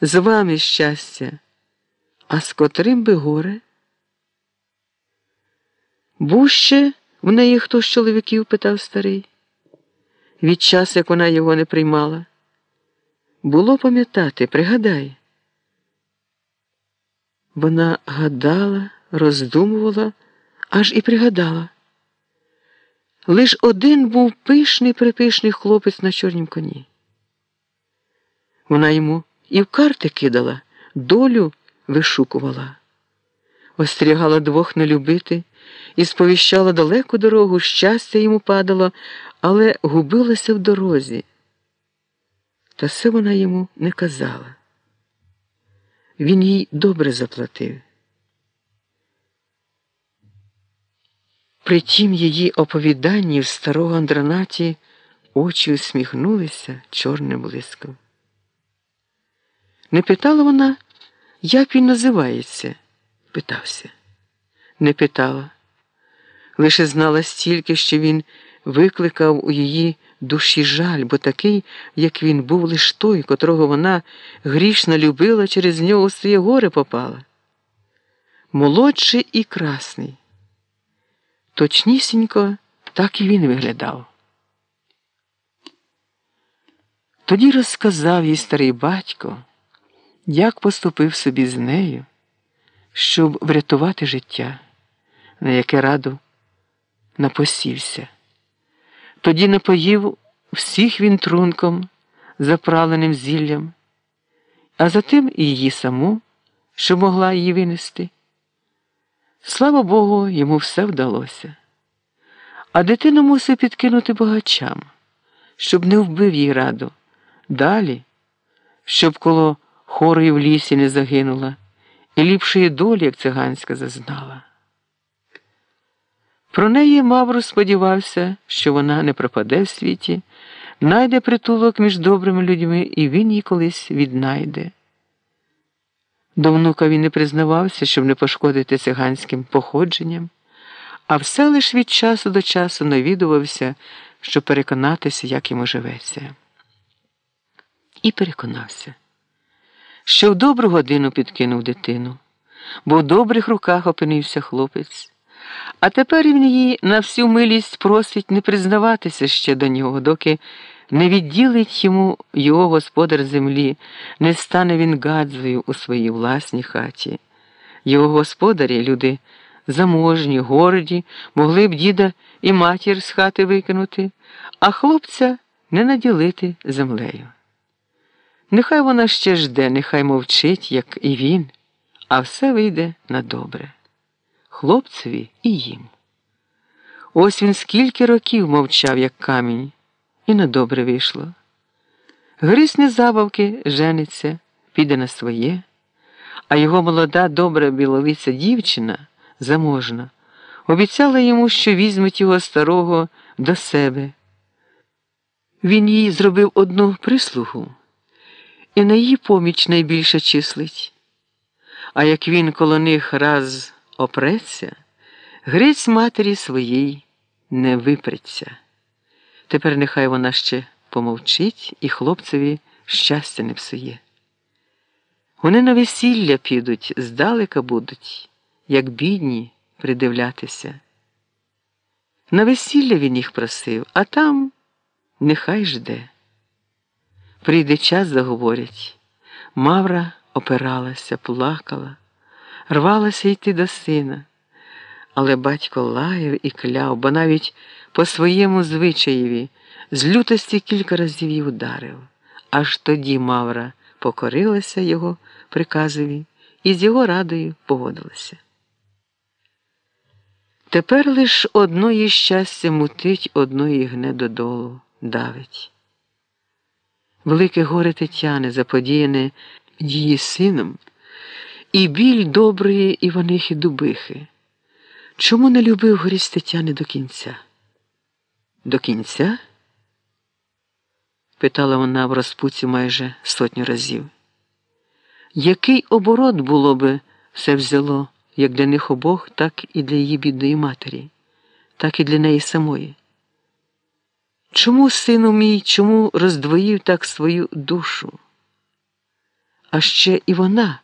з вами щастя, а з котрим би горе? Був ще в неї хто з чоловіків? питав старий. Від часу, як вона його не приймала. Було пам'ятати, пригадай. Вона гадала, роздумувала, аж і пригадала. Лиш один був пишний припишний хлопець на чорнім коні. Вона йому і в карти кидала, долю вишукувала, остерігала двох не любити і сповіщала далеку дорогу, щастя йому падало, але губилася в дорозі. Та все вона йому не казала. Він їй добре заплатив. При тім її оповіданні в старого Андронаті очі усміхнулися чорним блиском. Не питала вона, як він називається? питався. Не питала. Лише знала стільки, що він викликав у її душі жаль, бо такий, як він був лиш той, котрого вона грішно любила, через нього своє горе попала. Молодший і красний. Точнісінько так і він виглядав. Тоді розказав їй старий батько, як поступив собі з нею, щоб врятувати життя, на яке раду напосівся. Тоді напоїв всіх він трунком, заправленим зіллям, а затим і її саму, що могла її винести. Слава Богу, йому все вдалося. А дитину мусив підкинути богачам, щоб не вбив їй раду. Далі, щоб коло хорої в лісі не загинула, і ліпшої долі, як циганська, зазнала. Про неї Мавро сподівався, що вона не пропаде в світі, найде притулок між добрими людьми, і він її колись віднайде. До внука він не признавався, щоб не пошкодити циганським походженням, а все лиш від часу до часу навідувався, щоб переконатися, як йому живеться. І переконався, що в добру годину підкинув дитину, бо в добрих руках опинився хлопець. А тепер він її на всю милість просить не признаватися ще до нього, доки не відділить йому його господар землі, не стане він гадзою у своїй власній хаті. Його господарі, люди заможні, горді, могли б діда і матір з хати викинути, а хлопця не наділити землею. Нехай вона ще жде, нехай мовчить, як і він, а все вийде на добре хлопцеві і їм. Ось він скільки років мовчав, як камінь, і на добре вийшло. Грисне забавки жениться, піде на своє, а його молода, добра білолиця дівчина заможна, обіцяла йому, що візьметь його старого до себе. Він їй зробив одну прислугу, і на її поміч найбільше числить. А як він коло них раз опреться, грець матері своїй не випреться. Тепер нехай вона ще помовчить і хлопцеві щастя не псує. Вони на весілля підуть, здалека будуть, як бідні, придивлятися. На весілля він їх просив, а там нехай жде. Прийде час, заговорять. Мавра опиралася, плакала рвалася йти до сина. Але батько лаяв і кляв, бо навіть по своєму звичаєві з лютості кілька разів її ударив. Аж тоді Мавра покорилася його приказові і з його радою погодилася. Тепер лиш одної щастя мутить, одної гне додолу, давить. Велике горе Тетяни, заподіяне її сином і біль доброї Іванихи Дубихи. Чому не любив Горість Тетяни до кінця? До кінця? питала вона в розпуці майже сотню разів. Який оборот було би все взяло, як для них обох, так і для її бідної матері, так і для неї самої? Чому, сину мій, чому роздвоїв так свою душу? а ще і вона.